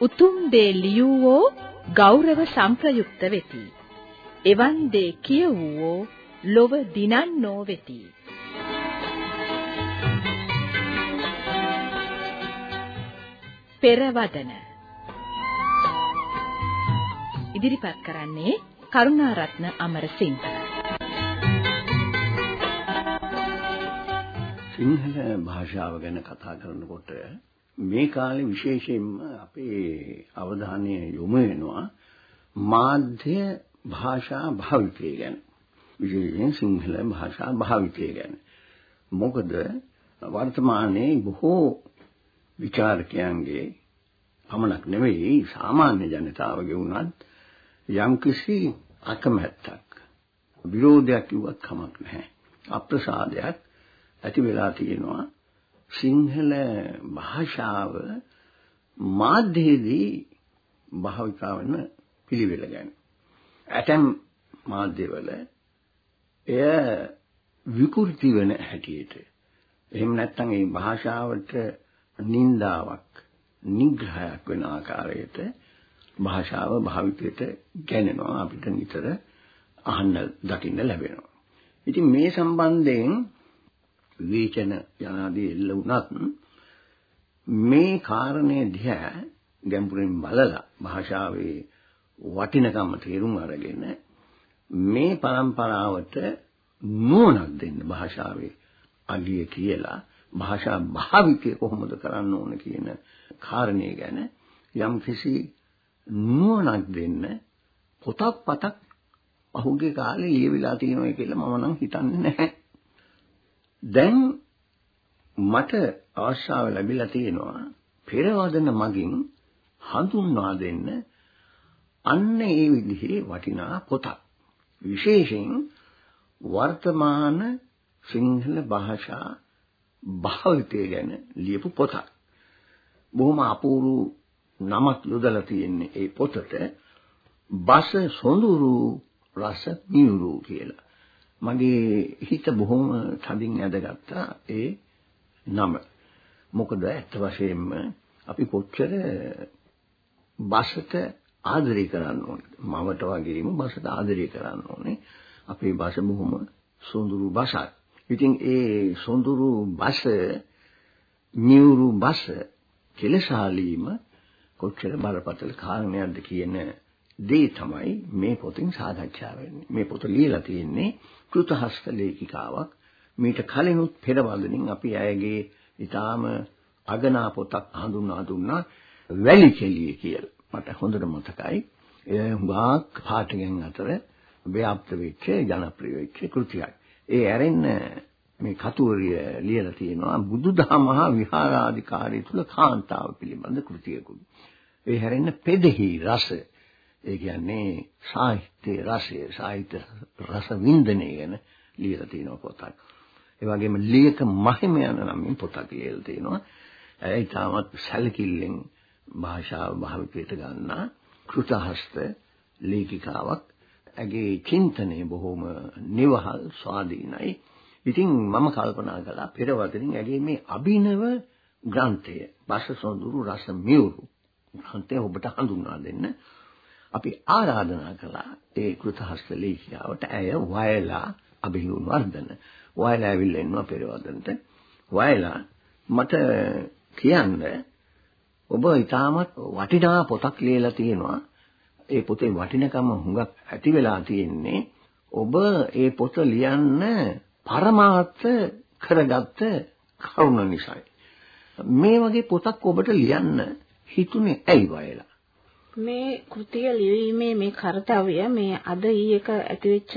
උතුම් දේ ලියවෝ ගෞරව සම්ප්‍රයුක්ත වෙති. එවන් දේ කියවෝ ලොව දිනන්නෝ වෙති. පෙරවදන ඉදිරිපත් කරන්නේ කරුණාරත්න අමරසිංහ සිංහල භාෂාව ගැන කතා කරනකොට මේ කාලේ විශේෂයෙන්ම අපේ අවධානය යොමු වෙනවා මාධ්‍ය භාෂා භාවිතය ගැන. විශේෂයෙන් සිංහල භාෂා භාවිතය ගැන. මොකද වර්තමානයේ බොහෝ විචාරකයන්ගේ පමණක් නෙවෙයි සාමාන්‍ය ජනතාවගේ වුණත් යම්කිසි අකමැත්තක් විරෝධයක් කිව්වත් කමක් නැහැ. අප්‍රසාදයක් ඇති වෙලා තියෙනවා සිංහල භාෂාව මාධ්‍යයේදී භාවිතා වෙන පිළිවෙල ගැන. ඇතැම් මාධ්‍යවල එය විකෘති වෙන හැටියට එහෙම නැත්නම් ඒ භාෂාවට නින්දාවක් නිග්‍රහයක් වෙන ආකාරයට භාෂාව භාවිතයට ගැනෙනවා අපිට නිතර අහන්න දකින්න ලැබෙනවා. ඉතින් මේ සම්බන්ධයෙන් විවේචන යනාදී එල්ල වුණත් මේ කාරණේ දිහා ගැඹුරින් බලලා භාෂාවේ වටිනකම තේරුම් අරගෙන මේ પરම්පරාවට නුවණක් දෙන්න භාෂාවේ අගිය කියලා භාෂා භාවිතය කොහොමද කරන්න ඕන කියන කාරණේ ගැන යම් කිසි නුවණක් දෙන්න පොතක් පතක් පහුගිය කාලේ ලියවිලා තියෙනවා කියලා මම නම් හිතන්නේ නැහැ. දැන් මට අවශ්‍යාව ලැබිලා තියෙනවා පෙරවදන මගින් හඳුන්වා දෙන්න අන්න ඒ විදිහේ වටිනා පොතක්. විශේෂයෙන් වර්තමාන සිංහල භාෂා භාවිතය ගැන ලියපු පොතක්. බොහොම අපූර්ව නමක් යොදලා තියෙන්නේ ඒ පොතට බස සොඳුරු රස මියුරු කියලා. මගේ හිත බොහොම තදින් ඇදගත්තා ඒ නම. මොකද ඇත්ත වශයෙන්ම අපි කොච්චර බසට ආදරය කරන්න ඕනේ. මවට වගේම බසට ආදරය කරන්න ඕනේ. අපේ බස බොහොම සොඳුරු බසක්. ඉතින් ඒ සොඳුරු බස නිවුරු බස කෙලසාලීම කොච්චර බරපතල කාරණයක්ද කියන දේ තමයි මේ පොතින් සාකච්ඡා වෙන්නේ. මේ පොත ලියලා තියෙන්නේ කෘතහස්ත ලේඛිකාවක්. මීට කලිනුත් පෙරවදනින් අපි ඇයගේ ඊටාම අගනා පොතක් හඳුන්වා දුන්නා වැලි කෙලිය කියලා. මට හොඳට මතකයි. ඒ හුඟක් පාඨකයන් අතර ව්‍යාප්ත වෙච්ච ජනප්‍රිය වෙච්ච කෘතියක්. ඒ ඇරෙන්න මේ කතුවරිය ලියලා තියෙනවා බුදුදහම හා විහාරාධිකාරිය තුල කාන්තාව පිළිබඳ කෘතියකුත්. ඒ හැරෙන්න පෙදෙහි රස ඒ කියන්නේ සාහිත්‍ය රසය සාහිත්‍ය රස වින්දනය ගැන ලියලා තියෙන පොතක්. ඒ වගේම ලියක මහිම යන නමින් පොතක් ලියලා තියෙනවා. ඒ තාමත් සැලකිල්ලෙන් භාෂාව භාවිතයට ගන්නා කෘතහස්ත ලේඛිකාවක්. ඇගේ චින්තනය බොහොම නිවහල් ස්වාධීනයි. ඉතින් මම කල්පනා කළා පෙරවදනින් ඇගේ මේ අභිනව ග්‍රන්ථය බස සොඳුරු රස මියුරු ග්‍රන්ථය ඔබට හඳුන්වා දෙන්න අපි ආරාධනා කළා ඒ කෘතහස්ත ලේඛිකාවට ඇය වයලා අභිනුන් වර්ධන. වයලා ඇවිල්ලා ඉන්නවා පෙරවදනට. වයලා මට කියන්න ඔබ ඊටමත් වටිනා පොතක් ලියලා තියෙනවා. ඒ පොතේ වටිනකම හුඟක් ඇති වෙලා තියෙන්නේ ඔබ ඒ පොත ලියන්න පරමාර්ථ කරගත්ත කරුණ නිසායි. මේ වගේ පොතක් ඔබට ලියන්න හිතුනේ ඇයි වයලා? මේ කෘතිය ලිවීමේ මේ කාර්යය මේ අද ඊයක ඇතිවෙච්ච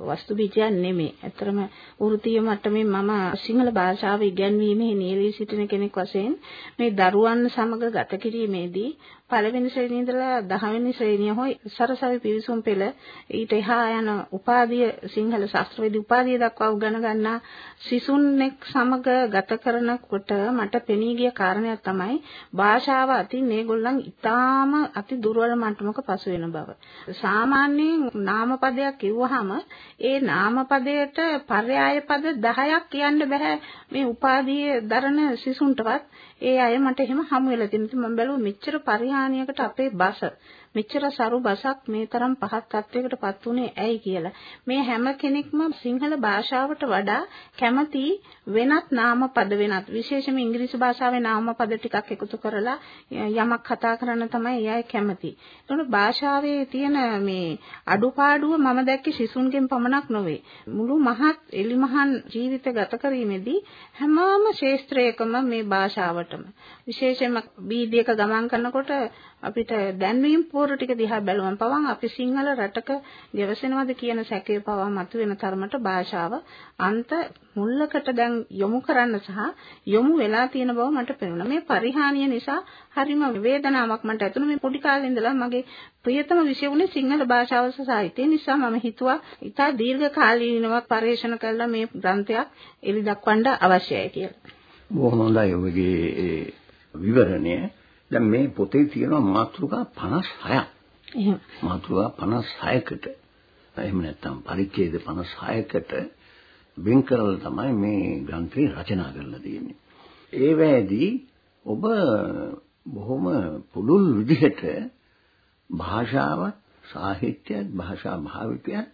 වස්තු බීජයක් නෙමෙයි. ඇත්තරම වෘත්තීය මට්ටමින් මම සිංහල භාෂාව ඉගැන්වීමේ නියැලී සිටින කෙනෙක් වශයෙන් මේ දරුවන් සමග ගත කිරීමේදී පළවෙනි ශ්‍රේණිය ඉඳලා 10 වෙනි ශ්‍රේණිය හොයි සරසවි පිවිසුම් පෙළ ඊට එහා යන උපාධිය සිංහල ශාස්ත්‍රවේදී උපාධිය දක්වා උගන ගන්නා සිසුන්ෙක් සමග ගත කරනකොට මට පෙනී ගිය කාරණයක් තමයි භාෂාව අතින් මේගොල්ලන් ඉතාම අති දුර්වල මට්ටමක පසු වෙන බව. සාමාන්‍යයෙන් නාමපදයක් කිව්වහම ඒ නාමපදයට පర్యాయ පද 10ක් කියන්න බෑ මේ උපාධියේ දරන සිසුන්ටවත් ඒ අය මට එහෙම හමු වෙලා තියෙනවා. මම බැලුවා මෙච්චර පරිහා පරිහානියකට අපේ බස මෙච්චර සරු බසක් මේ තරම් පහත් තත්වයකටපත් උනේ ඇයි කියලා. මේ හැම කෙනෙක්ම සිංහල භාෂාවට වඩා කැමති වෙනත් නාම පද වෙනත් විශේෂයෙන්ම ඉංග්‍රීසි භාෂාවේ නාම පද ටිකක් එකතු කරලා යමක් කතා කරන්න තමයි එයයි කැමති. ඒතකොට භාෂාවේ තියෙන මේ අඩුපාඩුව මම දැක්කේ සිසුන්ගෙන් පමණක් නොවේ. මුළු මහත් එලිමහන් ජීවිත ගත කිරීමේදී හැමෝම ශාස්ත්‍රයකම මේ භාෂාවටම විශේෂයෙන්ම බීදියක ගමන් කරනකොට අපිට දැන්වීම් පෝර ටික දිහා බැලුවම පවන් අපි සිංහල රටක ගෙවසෙනවද කියන සැකය පවා මතුවෙන තරමට භාෂාව අන්ත මුල්ලකට දැන් යොමු කරන්න සහ යොමු වෙලා තියෙන බව මට පෙනුණා. මේ පරිහානිය නිසා හරිම වේදනාවක් මට ඇතුණු මේ පොඩි කාලේ ඉඳලා මගේ ප්‍රියතම විෂය වුණේ සිංහල භාෂාව සහ සාහිත්‍යය නිසා මම හිතුවා ඉතා දීර්ඝ කාලීනව පරිශන කළා මේ ග්‍රන්ථයක් එලි දක්වන්න අවශ්‍යයි කියලා. බොහොම හොඳයි ඔබගේ විවරණය. දැන් මේ පොතේ තියෙනවා මාතෘකා 56ක්. එහෙම. මාතෘකා 56කට එහෙම නැත්නම් පරිච්ඡේද 56කට වෙන් කරලා තමයි මේ ග්‍රන්ථය රචනා කරලා තියෙන්නේ. ඒ වේදී ඔබ බොහොම පුළුල් විදිහට භාෂාව සාහිත්‍යයත් භාෂා භාවිතයත්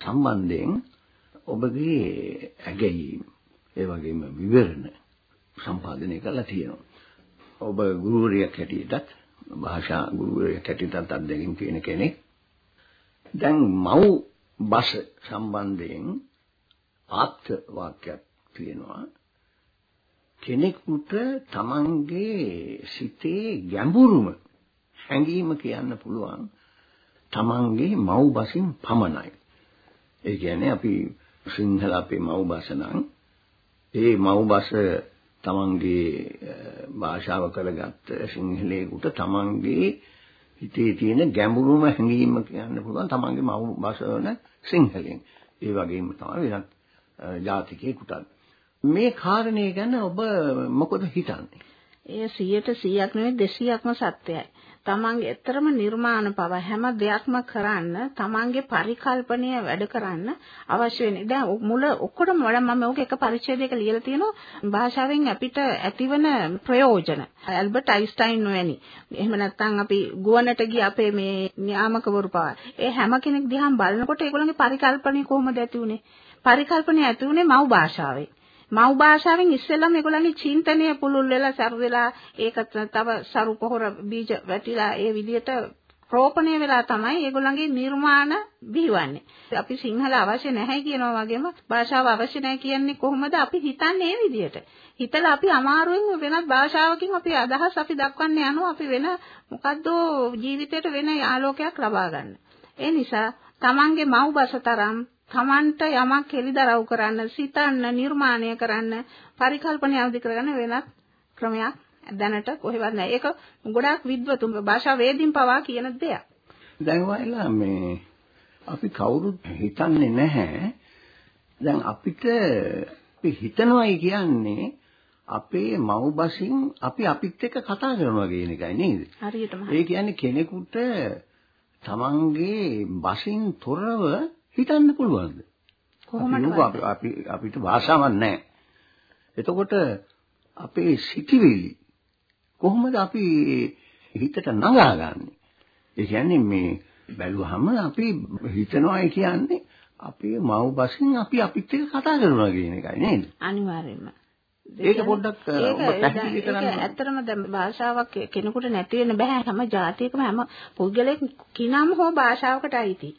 සම්බන්ධයෙන් ඔබගේ ඇගයීම් ඒ වගේම විවරණ සම්පාදනය කරලා තියෙනවා. ඔබ ගුරුවරියක් හැටියටත් භාෂා ගුරුවරියක් හැටියටත් අත්දැකීම් තියෙන කෙනෙක්. දැන් මව් බස සම්බන්ධයෙන් ආත්ත වාක්‍යයක් තියෙනවා. කෙනෙකුට තමන්ගේ සිතේ ගැඹුරුම හැඟීම කියන්න පුළුවන් තමන්ගේ මව් බසින් පමණයි. ඒ කියන්නේ අපි සිංහල අපේ මව් බස නම් ඒ මව් බස තමන්ගේ භාෂාව කරගත්ත සිංහලයකට තමන්ගේ හිතේ තියෙන ගැඹුරුම හැඟීම කියන්න පුළුවන් තමන්ගේ මව් භාෂාවන සිංහලෙන්. ඒ වගේම තමයි වෙනත් ජාතිකයෙකුටත්. මේ කාරණේ ගැන ඔබ මොකද හිතන්නේ? එය 100ට 100ක් නෙවෙයි 200ක්ම සත්‍යයි. තමන්ගේ ඇත්තරම නිර්මාණ පව හැම දෙයක්ම කරන්න තමන්ගේ පරිකල්පනය වැඩ කරන්න අවශ්‍ය වෙන්නේ. දැන් මුල ඔක්කොටම වඩා මම ඕක එක පරිච්ඡේදයක ලියලා තියෙනවා භාෂාවෙන් අපිට ඇතිවන ප්‍රයෝජන. ඇල්බර්ට් අයින්ස්ටයින් වැනි. එහෙම නැත්නම් අපි ගුවනට ගිය අපේ මේ න්‍යාමකවරු පවා. ඒ හැම කෙනෙක් දිහාම බලනකොට ඒගොල්ලන්ගේ පරිකල්පනය කොහොමද ඇති උනේ? පරිකල්පනය ඇති උනේ මව් භාෂාවෙන්. මව් භාෂාවෙන් ඉස්සෙල්ලම ඒගොල්ලන්ගේ චින්තනය පුළුල් වෙලා සරු වෙලා ඒක තව සරු පොහොර බීජ වැටිලා ඒ විදිහට රෝපණය වෙලා තමයි ඒගොල්ලන්ගේ නිර්මාණ බිහිවන්නේ. අපි සිංහල අවශ්‍ය නැහැ කියනවා වගේම භාෂාව අවශ්‍ය නැහැ කියන්නේ කොහොමද අපි හිතන්නේ මේ විදිහට. හිතලා අපි අමාරුවෙන් වෙනත් භාෂාවකින් අපි අදහස් අපි දක්වන්න යනවා අපි වෙන මොකද්ද ජීවිතේට වෙන ආලෝකයක් ලබා ගන්න. ඒ නිසා Tamange මව් බස තරම් තමන්ට යමක් එලිදරව් කරන්න, සිතන්න, නිර්මාණය කරන්න, පරිකල්පන අවදි කරගන්න වෙනත් ක්‍රමයක් දැනට කොහෙවත් නැහැ. ඒක ගොඩාක් විද්වතුන් භාෂා වේදින් පවා කියන දෙයක්. දැන් වයිලා මේ අපි කවුරුත් හිතන්නේ නැහැ. දැන් අපිට අපි හිතනවායි කියන්නේ අපේ මව් බසින් අපි අපිත් එක්ක කතා කරනවා කියන එකයි නේද? හරියටම. ඒ කියන්නේ කෙනෙකුට තමන්ගේ බසින් තොරව හිතන්න පුළුවන්ද? කොහොමද අපි අපිට භාෂාවක් නැහැ. එතකොට අපේ සිටිවිලි කොහොමද අපි හිතට නගාගන්නේ? ඒ කියන්නේ මේ බැලුවහම අපි හිතනවායි කියන්නේ අපේ මව් බසින් අපි අපිත් එක්ක කතා කරනවා කියන එකයි නේද? අනිවාර්යයෙන්ම. ඒක පොඩ්ඩක් පැහැදිලි කරන්න. ඇත්තටම දැන් භාෂාවක් කෙනෙකුට නැති වෙන්න බෑ හැම ජාතියකම හැම පුද්ගලෙක් කිනම් හෝ භාෂාවකට අයිති.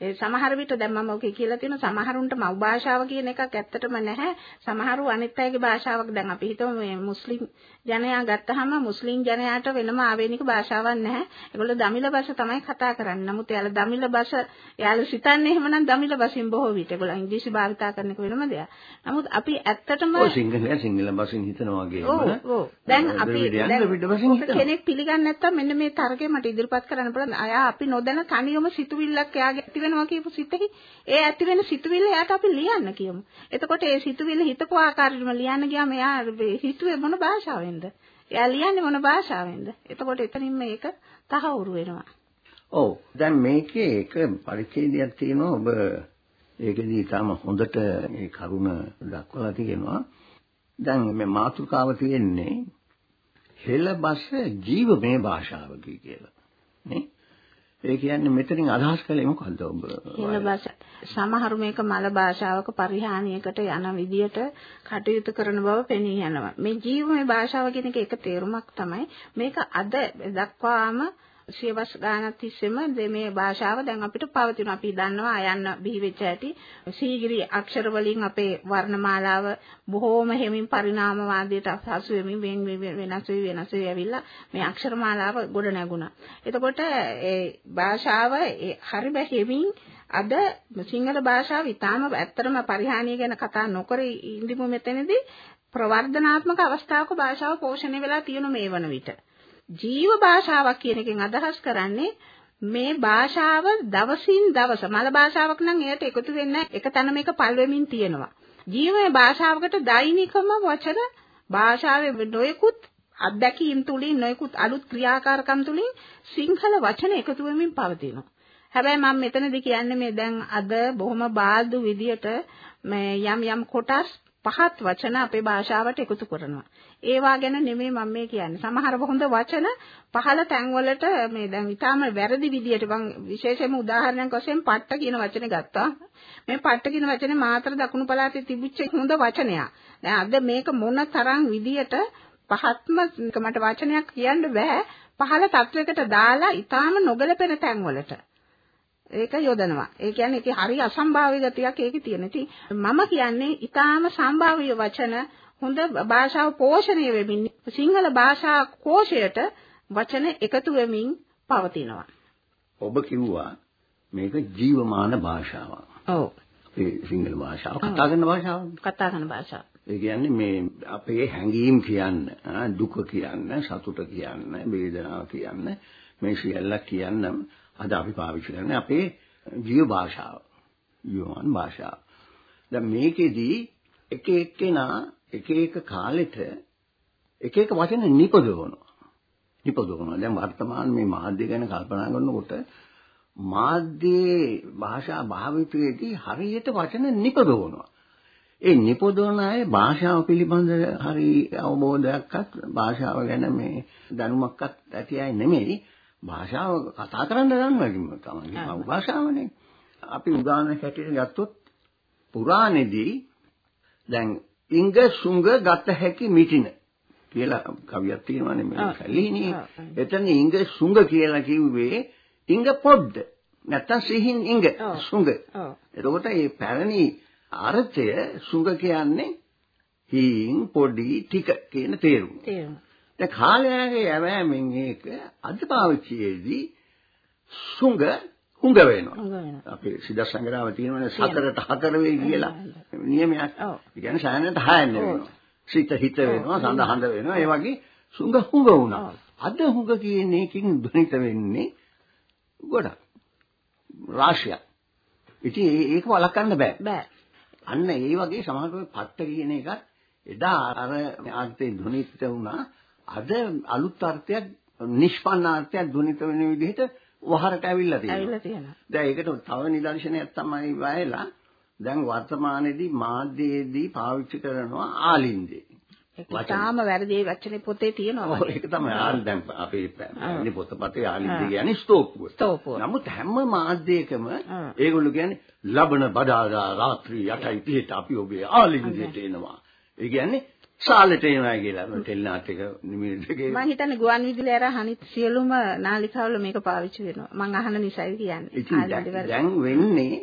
ඒ සමහර විට දැන් මම ඔකේ කියලා තියෙනවා සමහරුන්ට මව් භාෂාව කියන එකක් ඇත්තටම නැහැ. සමහරු අනිත් අයගේ භාෂාවක් දැන් අපි හිතමු මේ මුස්ලිම් ජනයා ගත්තාම මුස්ලිම් ජනයාට වෙනම ආවේනික භාෂාවක් නැහැ. ඒගොල්ලෝ දමිළ භාෂ තමයි කතා කරන්නේ. නමුත් එයාලා දමිළ භාෂ එයාලා සිතන්නේ එහෙමනම් දමිළ භාෂෙන් බොහෝ විට ඒගොල්ලෝ ඉංග්‍රීසි භාවිතා කරන එක වෙනම දෙයක්. නමුත් අපි ඇත්තටම ඔය සිංහල සිංහල භාෂෙන් හිතනවා වගේම ඔව් ඔව් දැන් අපි දැන් කෙනෙක් පිළිගන්නේ නැත්තම් මෙන්න මේ තර්කය මට ඉදිරිපත් කරන්න පුළුවන්. අයා අපි නොදැන තනියම සිතුවිල්ලක් එයාගේ ඇති වෙනවා කියපු සිතෙහි ඒ ඇති වෙන සිතුවිල්ල එයාට අපි ලියන්න කියමු. එතකොට ඒ සිතුවිල්ල හිතපු ආකාරයෙන්ම ලියන්න ගියාම එයා හිතුවේ මොන භාෂාවෙන්ද? එයා ලියන්නේ මොන භාෂාවෙන්ද? එතකොට එතනින් මේක තහවුරු වෙනවා. ඔව්. දැන් මේකේ එක පරිච්ඡේදයක් තියෙනවා ඔබ ඒකෙදී තාම හොඳට මේ කරුණ දක්වලා තියෙනවා. දැන් මේ මාතෘකාව තියෙන්නේ හෙළබස ජීවමය භාෂාවකි කියලා. නේ? ඒ කියන්නේ මෙතනින් අදහස් කළේ මොකද්ද ඔබ? හෙළබස සමහරු මේක මල භාෂාවක පරිහානියකට යන විදියට කටයුතු කරන බව පෙනී යනවා. මේ ජීවමය භාෂාව කියන එක එක තේරුමක් තමයි. මේක අද දක්වාම සියවස් ගානක් තිස්සෙම මේ භාෂාව දැන් අපිට පවතිනවා. අපි දන්නවා අයන්න බිහි වෙච්ච ඇති සීගිරි අක්ෂර වලින් අපේ වර්ණමාලාව බොහෝම හැමින් පරිණාමවාදයට හසු වෙමින් වෙන වෙනස් වෙවි වෙනස් වෙවි ඇවිල්ලා මේ අක්ෂර මාලාව ගොඩ නැගුණා. එතකොට ඒ භාෂාව හරි බැහැමින් අද සිංහල භාෂාව ඊටාම ඇත්තටම පරිහානිය ගැන කතා නොකර ඉඳිමු මෙතනදී ප්‍රවර්ධනාත්මක අවස්ථාවක භාෂාව පෝෂණය වෙලා තියෙන මේ වන විට. ජීව භාෂාවක් කියන එකෙන් අදහස් කරන්නේ මේ භාෂාව දවසින් දවස මල භාෂාවක් නම් එයට එකතු වෙන්නේ එක තැන මේක පල් වෙමින් තියෙනවා. ජීවමය භාෂාවකට දෛනිකම වචන භාෂාවේ නොයෙකුත් අත්දැකීම් තුලින් නොයෙකුත් අලුත් ක්‍රියාකාරකම් තුලින් සිංහල වචන එකතු වෙමින් පවතිනවා. හැබැයි මම මෙතනදී කියන්නේ මේ දැන් අද බොහොම බාල්දු විදියට මේ යම් යම් කොටස් පහත් වචන අපේ භාෂාවට එකතු කරනවා. ඒවා ගැන නෙමෙයි මම මේ කියන්නේ. සමහර හොඳ වචන පහළ තැන්වලට මේ දැන් ඊටාම වැරදි විදියට මම විශේෂයෙන්ම උදාහරණයක් වශයෙන් පට්ට කියන වචනේ ගත්තා. මේ පට්ට කියන වචනේ මාතර දකුණු පළාතේ තිබිච්ච හොඳ වචනයක්. දැන් අද මේක මොන තරම් විදියට පහත්ම මට වචනයක් කියන්න බෑ. පහළ තත්වයකට දාලා ඊටාම නොගැලපෙන තැන්වලට. ඒක යොදනවා. ඒ කියන්නේ ඒකේ හරි අසම්භාව්‍ය ගතියක් ඒකේ තියෙන. ඉතින් මම කියන්නේ ඊටාම සම්භාව්‍ය වචන හොඳ භාෂාව පෝෂණය වෙමින් සිංහල භාෂා කෝෂයට වචන එකතු වෙමින් පවතිනවා. ඔබ කිව්වා මේක ජීවමාන භාෂාවක්. ඔව්. ඒ සිංහල භාෂාව කතා කරන භාෂාව. කතා කරන භාෂාව. ඒ කියන්නේ මේ අපේ හැඟීම් කියන්න, දුක කියන්න, සතුට කියන්න, වේදනාව කියන්න මේ සියල්ල කියන්න අද අපි පාවිච්චි කරන්නේ අපේ ජීව භාෂාව. ජීවමාන භාෂාව. දැන් මේකෙදී එක එක්කෙනා එක එක කාලෙට එක එක වචන නිපදවනවා. නිපදවනවා. දැන් වර්තමාන මේ මාධ්‍ය ගැන කල්පනා කරනකොට මාධ්‍යයේ භාෂා භාවිතයේදී හරියට වචන නිපදවනවා. ඒ නිපදවන අය භාෂාව පිළිබඳ හරි අවබෝධයක්වත් භාෂාව ගැන මේ දැනුමක්වත් ඇති අය නෙමෙයි භාෂාව කතා කරන්න දන්නවා තමයි භාෂාවනේ. අපි උදාහරණයක් හැටියට ගත්තොත් පුරාණෙදී දැන් ඉංග සුංග ගත හැකි මිටින කියලා කවියක් තියෙනවානේ මේ කැලීනේ. එතන ඉංග සුංග කියලා කිව්වේ ඉංග පොඩ්ඩ. නැත්තම් සිහින් ඉංග සුංග. එතකොට මේ පැරණි අර්ථය සුංග කියන්නේ හීන් පොඩි ටික කියන තේරුම. තේරුම. දැන් කාලයගේ යවෑමෙන් ඒක අද පාවිච්චියේදී සුංග හුඟ වෙනවා. අපේ සිද්ධ සංග්‍රහව තියෙනවනේ සතරට හතර වෙයි කියලා නියමයක්. ඒ කියන්නේ සෑහෙනට හයන්න වෙනවා. සිත හිත වෙනවා, සඳ හඳ වෙනවා. ඒ වගේ සුංග හුඟ වුණා. අද හුඟ කියන එකකින් ධනිත වෙන්නේ ගොඩක්. රාශියක්. ඉතින් ඒක වළක්වන්න බෑ. බෑ. අන්න ඒ වගේ සමහරවිට පට්ට කියන එකත් එදා අර අර්ථේ ධනිත වුණා. අද අලුත් අර්ථයක් නිෂ්පන්න අර්ථයක් ධනිත වෙන විදිහට වහරට ඇවිල්ලා තියෙනවා. ඇවිල්ලා තියෙනවා. දැන් ඒකට තව නිදර්ශනයක් තමයි වයලා දැන් වර්තමානයේදී මාධ්‍යයේදී පාවිච්චි කරනවා ආලින්දේ. ඒකටම වැරදි වචනේ පොතේ තියෙනවා. ඔව් ඒක තමයි ආල් දැන් අපේ පැන්නේ පොතපතේ ආලින්දේ කියන්නේ ස්තෝපුව. ස්තෝපුව. නමුත් හැම මාධ්‍යයකම ඒගොල්ලෝ කියන්නේ ලබන බදාදා රාත්‍රී 8:30ට අපි ඔබේ ආලින්දේට එනවා. ඒ කියන්නේ සාලට එනවා කියලා. ටෙලිනාට් එක නිමිති දෙකේ මම හිතන්නේ ගුවන් විදුලි අර අනිත් සියලුම නාලිකාවල මේක පාවිච්චි වෙනවා. මම අහන නිසායි කියන්නේ. දැන් වෙන්නේ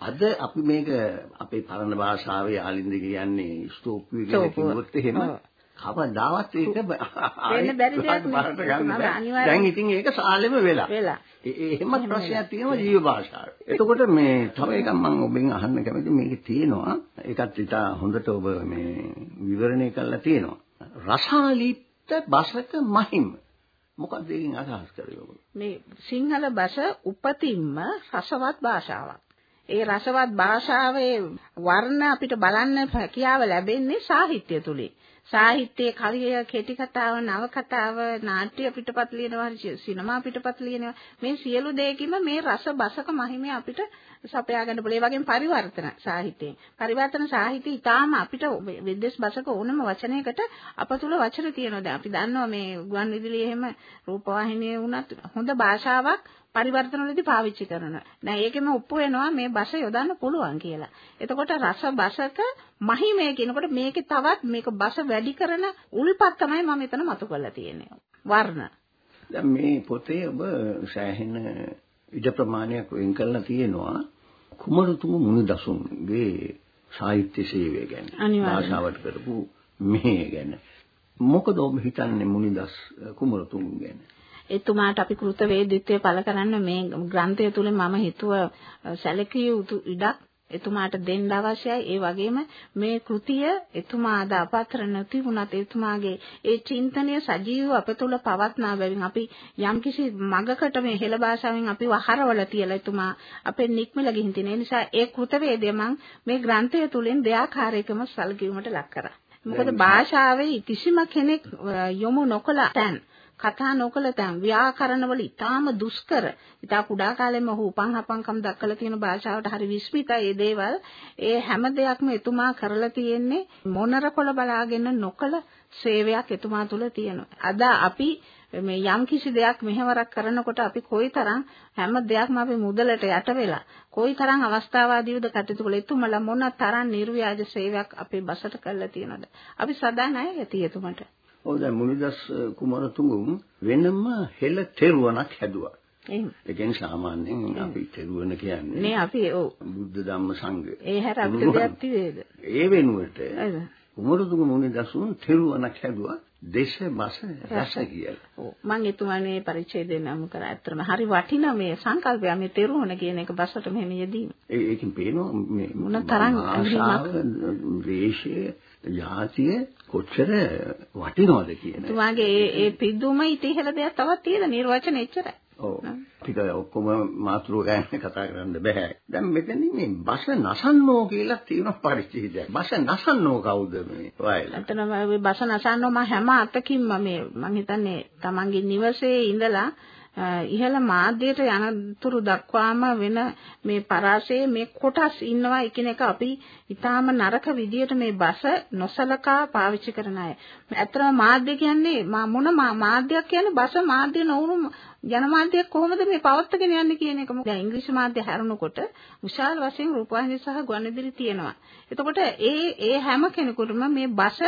අද අපි මේක අපේ පරණ භාෂාවේ ආලින්ද කියන්නේ ස්තූපය කියලා කිව්වොත් එහෙම කවදාවත් ඒක වෙන්න බැරි දෙයක් නෙවෙයි. දැන් ඉතින් ඒක සාලෙම වෙලා. වෙලා. එහෙම ප්‍රශ්නයක් තියෙනවා ජීව භාෂාවේ. එතකොට මේ තව එකක් මම ඔබෙන් අහන්න කැමති මේකේ තියෙනවා ඒකත් ඉතා හොඳට ඔබ මේ විවරණය කරලා තියෙනවා. රසාලිප්ත බසක මහිම. මොකක්ද ඒකෙන් අදහස් කරේ ඔබ? මේ සිංහල බස උපතින්ම රසවත් භාෂාවක්. ඒ රසවත් භාෂාවේ වර්ණ අපිට බලන්න හැකියාව ලැබෙන්නේ සාහිත්‍ය තුලින්. සාහිත්‍යයේ කවිය, කෙටි කතාව, නවකතාව, නාට්‍ය පිටපත් ලියනවා, සිනමා පිටපත් ලියනවා. මේ සියලු දෙයකින්ම මේ රස බසක මහිමය අපිට සපයා ගන්න පුළුවන්. ඒ වගේම පරිවර්තන සාහිත්‍යයෙන්. පරිවර්තන සාහිත්‍යය ඊටාම අපිට විද්‍යස් බසක ඕනම වචනයකට අප තුල වචන තියෙනවා. දැන් අපි දන්නවා මේ ගුවන් විදුලියේ එහෙම රූපවාහිනියේ වුණත් හොඳ භාෂාවක් පරිවර්තන වලදී පාවිච්චි කරනවා. දැන් ඒකෙම ඔප්පු වෙනවා මේ බස යොදන්න පුළුවන් කියලා. එතකොට රස බසක මහිමය කියනකොට මේකේ තවත් මේක බස වැඩි කරන උල්පත් තමයි මම මෙතන මතු කරලා තියෙන්නේ. වර්ණ. දැන් මේ පොතේ ඔබ සෑහෙන ඉඩ ප්‍රමාණයක් වෙන් කරලා තියෙනවා කුමරුතුම මුනිදසුන්ගේ සාහිත්‍ය සේවය ගැන. භාෂාවට කරපු මෙහෙය ගැන. මොකද ඔබ හිතන්නේ මුනිදස් කුමරුතුන් ගැන? එතුමාට අපි කෘත වේදිත්වය පළ කරන්න මේ ග්‍රන්ථය තුල මම හිතුව සැලකිය යුතු ඉඩක් එතුමාට දෙන්න අවශ්‍යයි. ඒ වගේම මේ කෘතිය එතුමා අද අපතර නැති වුණත් එතුමාගේ ඒ චින්තනය සජීවව අප තුළ පවත්නා බැවින් අපි යම්කිසි මගකට මේ හෙළ භාෂාවෙන් අපිව හරවල තියලා එතුමා අපෙන් නික්මලා ගිහින් තියෙන නිසා ඒ කෘතවේදය මම මේ ග්‍රන්ථය තුලින් දෙආකාරයකම සැලකීමට ලක් කරා. මොකද භාෂාවේ කිසිම කෙනෙක් යොමු නොකළ තැන් කතා නොකළ තැන් ව්‍යාකරණවල ඊටාම දුෂ්කර. ඊටා කුඩා කාලෙම ඔහු උපන් හපන්කම් දක්වලා තියෙන භාෂාවට හරි විස්මිතයි ඒ දේවල්. ඒ හැම දෙයක්ම එතුමා කරලා තියෙන්නේ මොනර කොළ බලාගෙන නොකළ සේවයක් එතුමා තුල තියෙනවා. අද අපි මේ යම් කිසි දෙයක් මෙහෙවරක් කරනකොට අපි කොයිතරම් හැම දෙයක්ම අපි මුදලට යට වෙලා කොයිතරම් අවස්ථාවාදීවද කටයුතු කළේ එතුමලා මොන තරම් නිර්ව්‍යාජ සේවයක් අපේ බසට කරලා තියෙනවද? අපි සදා නැහැ යති එතුමට. ඔව් දැන් මුනිදස් කුමාරතුංගුන් වෙනම හෙළ තෙරුවණක් හැදුවා. එහෙම. ඒ කියන්නේ සාමාන්‍යයෙන් අපි තෙරුවණ කියන්නේ නේ අපි ඔව් බුද්ධ ධම්ම සංඝ. ඒ හැර අපිට දෙයක් තිබේද? ඒ වෙනුවට කුමාරතුංග මුනිදසුන් තෙරුවණක් හැදුවා. දේශ බස රස කියලා. ඔව් මම එතුමානේ පරිච්ඡේදය නම් කරා. ඇත්තටම හරි වටිනා මේ සංකල්පය මේ තෙරුවණ කියන එක බසට මෙහෙම යෙදීම. ඒකෙන් පේනවා මේ මොන තරම් දේශයේ ජාතිය කොච්චර වටිනවද කියන. තුමාගේ ඒ ඒ පිදුම ඉතිහෙල දෙයක් තවත් තියෙන නිර්වචන එච්චරයි. ඔව්. ටික ඔක්කොම මාතෘකාව ගැන කතා කරන්න බෑ. දැන් මෙතනින් මේ බස නසන්නෝ කියලා තියෙන පරිච්ඡේදයක්. බස නසන්නෝ කවුද මේ? වයිලා. අතන මේ බස නසන්නෝ මම හැම අතකින්ම මේ මම හිතන්නේ Tamange නිවසේ ඉඳලා ඉහළ මාධ්‍යයට යනතුරු දක්වාම වෙන මේ පරාසයේ මේ කොටස් ඉන්නවා එකිනෙක අපි ඊටාම නරක විදියට මේ බස නොසලකා පාවිච්චි කරන අය. ඇත්තටම මාධ්‍ය කියන්නේ මොන මාධ්‍යයක් කියන්නේ බස මාධ්‍ය නොවුණු ජනමාධ්‍යයක් කොහොමද මේ පවත්වාගෙන යන්නේ කියන එක. දැන් ඉංග්‍රීසි මාධ්‍ය හැරුණකොට විශාල වශයෙන් රූපවාහිනී සහ ගුවන්විදුලි තියෙනවා. එතකොට ඒ ඒ හැම කෙනෙකුටම මේ බස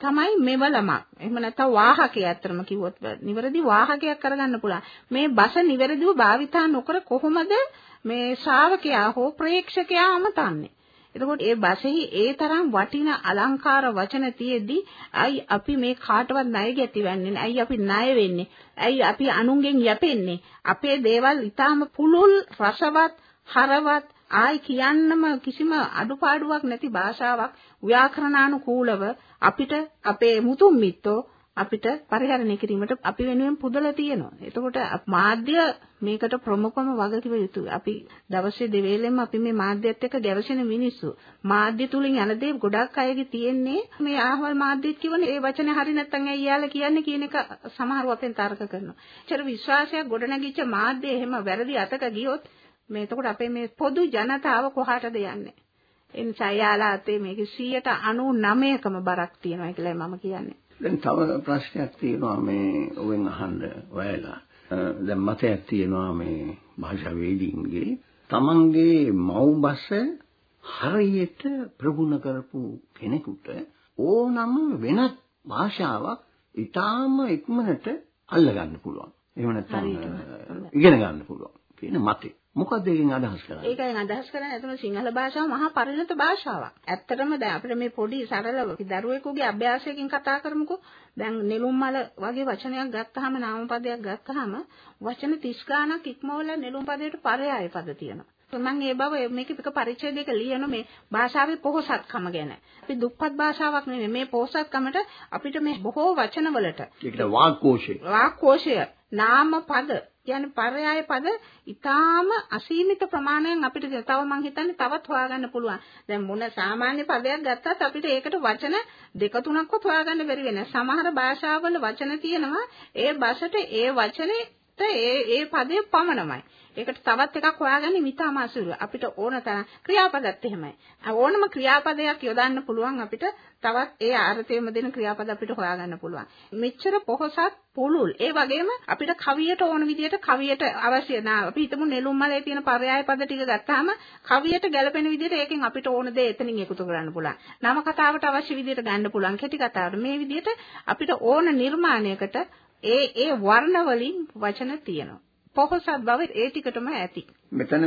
තමයි මෙවලමක්. එහෙම නැත්නම් වාහකය ඇත්තටම කිව්වොත් නිවැරදි වාහකයක් කරගන්න පුළුවන්. මේ බස නිවැරදිව භාවිතා නොකර කොහොමද මේ ශ්‍රාවකයා හෝ ප්‍රේක්ෂකයා අමතන්නේ? එතකොට ඒ බසෙහි ඒ තරම් වටින අලංකාර වචන තියෙද්දි අයි අපි මේ කාටවත් ණය ගැති වෙන්නේ ඇයි අපි ණය වෙන්නේ ඇයි අපි අනුන්ගෙන් යැපෙන්නේ අපේ දේවල් ඊටාම පුළුල් රසවත් හරවත් ආයි කියන්නම කිසිම අඩුපාඩුවක් නැති භාෂාවක් ව්‍යාකරණානුකූලව අපිට අපේ මුතුන් මිත්තෝ අපිට පරිහරණය කිරීමට අපි වෙනුවෙන් පුදලා තියෙනවා. එතකොට මාධ්‍ය මේකට ප්‍රමුඛම වගකිව යුතුයි. අපි දවසේ දෙවේලෙම අපි මේ මාධ්‍යයත් එක්ක ගැවසෙන මිනිස්සු. මාධ්‍ය තුලින් යන දේ ගොඩක් අයගේ තියෙන්නේ මේ ආහවල් මාධ්‍යෙත් කියවනේ ඒ වචනේ හරි නැත්නම් ඇයි යාලා කියන්නේ කියන එක සමහරව අපෙන් තර්ක කරනවා. ඒතර විශ්වාසයක් ගොඩනැගිච්ච මාධ්‍ය එහෙම වැරදි අතක ගියොත් මේ එතකොට අපේ මේ පොදු ජනතාව කොහාටද යන්නේ? ඒ නිසා යාලා අතේ මේක 199කම බරක් තියෙනවා කියලා මම කියන්නේ. දැන් තව ප්‍රශ්නයක් තියෙනවා මේ ඔවෙන් අහන්න ඔයාලා. දැන් මතයක් තියෙනවා මේ භාෂා වේදීන්ගේ තමන්ගේ මව්බස හරියට ප්‍රගුණ කරපු කෙනෙකුට ඕනම වෙනත් භාෂාවක් ඊටාම ඉක්මනට අල්ලගන්න පුළුවන්. එහෙම නැත්නම් ඉගෙන ගන්න පුළුවන් කියන මතේ. මොකක්ද ඒකෙන් අදහස් කරන්නේ? ඒකෙන් අදහස් කරන්නේ අතන සිංහල භාෂාව මහා පරිණත භාෂාවක්. ඇත්තටම දැන් අපිට මේ පොඩි සරල දරුවෙකුගේ අභ්‍යාසයකින් කතා කරමුකෝ. දැන් නෙළුම් මල වගේ වචනයක් ගත්තාම නාමපදයක් ගත්තාම වචන 30 ගාණක් ඉක්මවල නෙළුම් පදයට පරයාය පද තියෙනවා. මම ඒ බව මේක එක පරිච්ඡේදයක ලියන මේ භාෂාවේ පොහොසත්කම ගැන. අපි දුප්පත් භාෂාවක් නෙමෙයි මේ පොහොසත්කමට අපිට මේ බොහෝ වචනවලට ඒකට වාක්කෝෂය. වාක්කෝෂය නාම පද කියන්නේ පරයාය පද ඊටාම අසීමිත ප්‍රමාණයෙන් අපිට තව මං හිතන්නේ තවත් හොයාගන්න පුළුවන්. දැන් මොන සාමාන්‍ය පදයක් ගත්තත් අපිට ඒකට වචන දෙක තුනක්වත් හොයාගන්න බැරි වෙන. සමහර භාෂාවල වචන තියෙනවා ඒ භාෂට ඒ වචනේ ඒ ඒ පදේ පමණමයි. ඒකට තවත් එකක් හොයාගන්නේ මිතාම අසුරු. අපිට ඕන තරම් ක්‍රියාපදත් එහෙමයි. ඕනම ක්‍රියාපදයක් යොදන්න පුළුවන් අපිට තවත් ඒ අර්ථයෙම දෙන ක්‍රියාපද අපිට හොයාගන්න පුළුවන්. මෙච්චර පොහසත් පුළුල්. ඒ වගේම අපිට කවියට ඕන විදිහට කවියට අවශ්‍ය නා අපි හිතමු නෙළුම් මලේ තියෙන පරයාය පද ටික ගත්තාම කවියට ගැලපෙන විදිහට ඒකෙන් අපිට ඕන දේ එතනින් එකතු කරන්න පුළුවන්. නම කතාවට අවශ්‍ය විදිහට ගන්න පුළුවන්. කෙටි කතාවට මේ විදිහට අපිට ඕන නිර්මාණයකට ඒ ඒ වර්ණ වලින් වචන තියෙනවා. පොහොසත් බව ඒ ටිකටම ඇති. මෙතන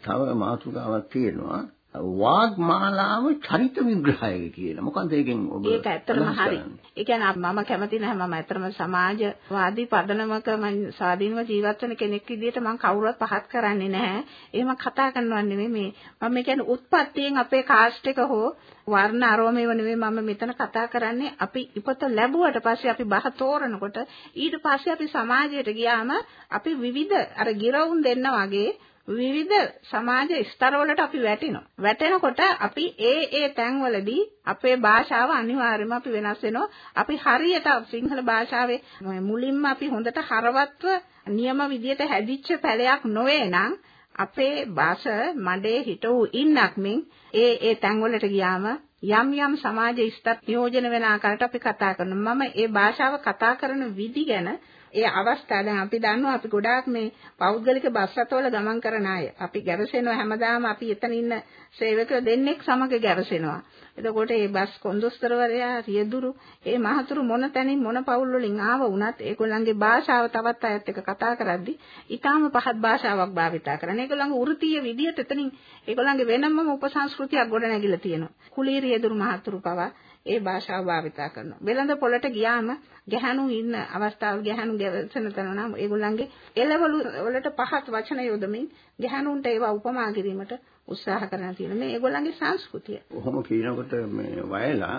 තව මාතෘකාවක් තියෙනවා. වාග්මාලාව චරිත විග්‍රහය කියලා. මොකන්ද ඒකෙන් ඔබ ඒක ඇත්තටම හරි. ඒ කියන්නේ මම කැමති නැහැ මම ඇත්තටම සමාජවාදී පදනමක මම ස්වාධීනව ජීවත් වෙන කෙනෙක් විදිහට මම කවුරුවත් පහත් කරන්නේ නැහැ. එහෙම කතා කරනවා නෙමෙයි මේ මම කියන්නේ උත්පත්තියෙන් අපේ කාස්ට් එක හෝ වර්ණ අරෝමේව නෙමෙයි මම මෙතන කතා කරන්නේ අපි ඉපත ලැබුවට පස්සේ අපි බහ තෝරනකොට ඊට පස්සේ අපි සමාජයට ගියාම අපි විවිධ අර ගිරවුන් දෙන්න වගේ විවිධ සමාජ ස්තරවලට අපි වැටෙනවා. වැටෙනකොට අපි ඒ ඒ තැන්වලදී අපේ භාෂාව අනිවාර්යයෙන්ම අපි වෙනස් වෙනවා. අපි හරියට සිංහල භාෂාවේ මුලින්ම අපි හොඳට හරවත්ව නියම විදියට හැදිච්ච පැලයක් නොවේ නම් අපේ භාෂ මඩේ හිටවු ඉන්නක් මින් ඒ ඒ තැන්වලට ගියාම යම් යම් සමාජ ස්තර නියෝජන වෙන ආකාරයට අපි කතා කරනවා. මම ඒ භාෂාව කතා කරන විදි ගැන ඒ අවස්ථාව දැන් අපි දන්නවා අපි ගොඩාක් මේ පෞද්ගලික බස් රථවල ගමන් කරන අය. අපි ගැරසෙනවා හැමදාම අපි එතන ඉන්න සේවකයෝ දෙන්නෙක් සමග ගැරසෙනවා. එතකොට මේ බස් කොන්දොස්තරවරයා රියදුරු ඒ මහතුරු මොන තැනින් මොන පවුල් වලින් ආව වුණත් ඒගොල්ලන්ගේ භාෂාව තවත් අයත් එක්ක කතා කරද්දි ඊටාම පහත් භාෂාවක් භාවිතා කරන. ඒගොල්ලන්ගේ වෘත්තීය විදියට එතනින් ඒගොල්ලන්ගේ වෙනමම උපසංස්කෘතියක් ගොඩනැගිලා තියෙනවා. කුලී රියදුරු මහතුරු පවා ඒ භාෂාව භාවිතා කරනවා. වෙළඳ පොළට ගියාම ගැහණු ඉන්න අවස්ථාවල ගැහණු ගැවසෙන තැන නම් ඒගොල්ලන්ගේ එළවලු වලට පහත් වචන යොදමින් ගැහණුන්ට ඒවා උපමා කිරීමට උත්සාහ කරන තියෙන මේ ඒගොල්ලන්ගේ සංස්කෘතිය. කොහොම කියනකොට මේ වයලා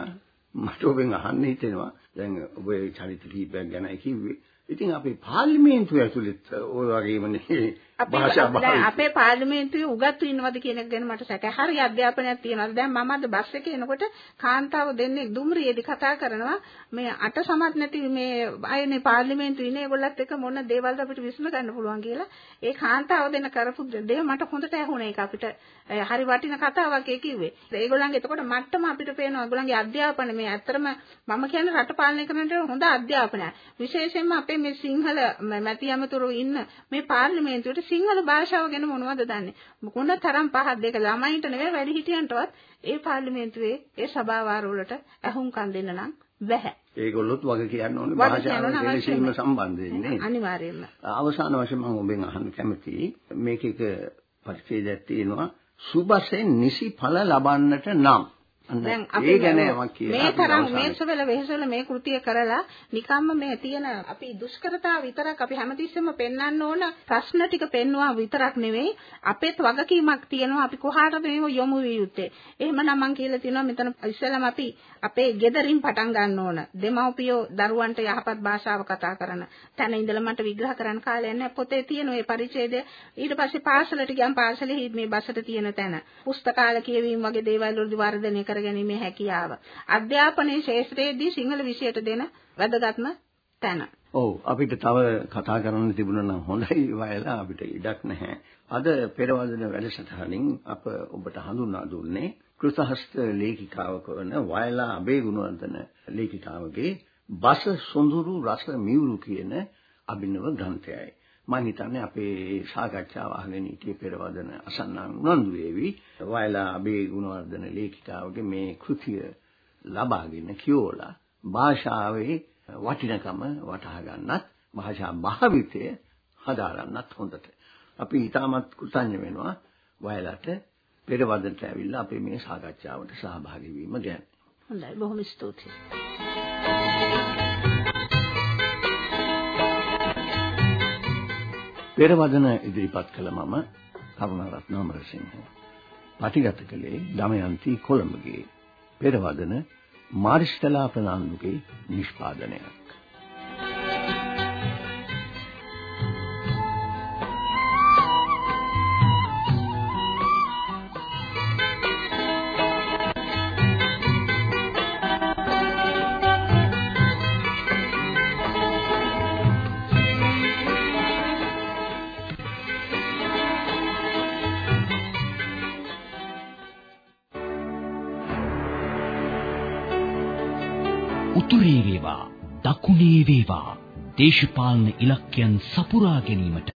මට ඔබෙන් අහන්න හිතෙනවා. දැන් ඔබේ චරිත කීපයක් ගැනයි කිව්වේ. ඉතින් අපේ පාර්ලිමේන්තුව ඇතුළෙත් ওই වගේමනේ භාෂා දැන් අපේ පාර්ලිමේන්තුවේ උගත්තු ඉන්නවද කියන එක ගැන මට සැකයි. හරි අධ්‍යාපනයක් තියෙනවද? දැන් මම අද බස් එකේ එනකොට කාන්තාව දෙන්නේ දුම්රියේදී කතා කරනවා මේ අට සමත් නැති මේ අයනේ පාර්ලිමේන්තුවේ ඉන්නේ ඒගොල්ලත් එක්ක මොන දේවල්ද අපිට විසඳ ගන්න පුළුවන් කියලා. ඒ කාන්තාව දෙන්න කරපු දේ මට හොඳට ඇහුණා ඒක අපිට හරි වටින කතාවක් ඒ කිව්වේ. ඒගොල්ලන්ගේ එතකොට මට්ටම අපිට පේනවා ඒගොල්ලන්ගේ අධ්‍යාපන මේ ඇත්තටම මම කියන්නේ රට පාලනය කරනට හොඳ අධ්‍යාපනයක්. විශේෂයෙන්ම අපේ මේ සිංහල මැති ඇමතුරු ඉන්න මේ පාර්ලිමේන්තුවට සිංහල භාෂාව ගැන මොනවද දන්නේ? මොන තරම් පහක් දෙක ළමයින්ට නෙවෙයි වැඩිහිටියන්ටවත් ඒ පාර්ලිමේන්තුවේ ඒ සභාවාර වලට අහුම්කම් දෙන්න නම් බැහැ. ඒගොල්ලොත් වගේ කියන්න ඕනේ භාෂාව දෙලසීම සම්බන්ධයෙන් නේ. අනිවාර්යයෙන්ම. අවසාන වශයෙන් මම ඔබෙන් අහන්න කැමතියි මේකේක පරිච්ඡේදයක් තියෙනවා සුබසෙන් නිසි ඵල ලබන්නට නම් දැන් අපි මේ තරම් මේසවල වෙහසවල මේ කෘතිය කරලා නිකම්ම මේ තියෙන අපි දුෂ්කරතාව විතරක් අපි හැමතිස්සෙම පෙන්වන්න ඕන ප්‍රශ්න ටික පෙන්වුවා විතරක් නෙවෙයි අපේත් වගකීමක් තියෙනවා. අපි කොහාටද මේව යොමු විය යුත්තේ? එහෙමනම් මම කියලා තියෙනවා මෙතන ඉස්සෙල්ලාම අපි අපේ ගෙදරින් පටන් ගන්න ඕන. දෙමව්පියෝ දරුවන්ට යහපත් භාෂාව කතා කරන. තැන ඉඳලා මට විග්‍රහ කරන්න කාලයක් නැහැ. පොතේ තියෙන ওই පරිච්ඡේදය. ඊට පස්සේ පාසලට ගියම් පාසලේ මේ බසට තියෙන තැන. පුස්තකාල කියවීම වගේ දේවල් වලදී වර්ධනය කරගැනීමේ හැකියාව. අධ්‍යාපනයේ ශාස්ත්‍රයේදී සිංහල විෂයට දෙන වැදගත්ම තැන. ඔව් අපිට තව කතා කරන්න තිබුණා නම් හොඳයි වයලා අපිට ඉඩක් නැහැ. අද පෙරවදන වැඩසටහනින් අප ඔබට හඳුන්වා දුන්නේ කෘතහස්ත ලේඛිකාවක වන වයලා අබේගුණවර්ධන ලේඛිකාවගේ බස සොඳුරු රස මියුරු කියන අභිනව ග්‍රන්ථයයි. මම හිතන්නේ අපේ සාකච්ඡාව අහගෙන සිටියේ පෙරවදන අසන්නන් උනන්දු වේවි. වයලා අබේ ගුණවර්ධන ලේඛිකාවගේ මේ කෘතිය ලබාගෙන කියෝලා භාෂාවේ වටිනකම වටහා ගන්නත් භාෂා භාවිතය හදාගන්නත් හොඳට. අපි ඊටමත් කෘතඥ වෙනවා වයලට පෙරවදනට ඇවිල්ලා අපේ මේ සාකච්ඡාවට සහභාගී වීම ගැන. හොඳයි බොහොම ස්තුතියි. පෙරවදන ඉදිරිපත් කළ මම කරුණාරත්න අමරසිංහ. පටිගත කළේ දමයන්ති කොළඹගේ පෙරවදන මාරිස්තලා ප්‍රනාන්දුගේ නිෂ්පාදනයක්. දේශපාලන ඉලක්කයන් සපුරා ගැනීමට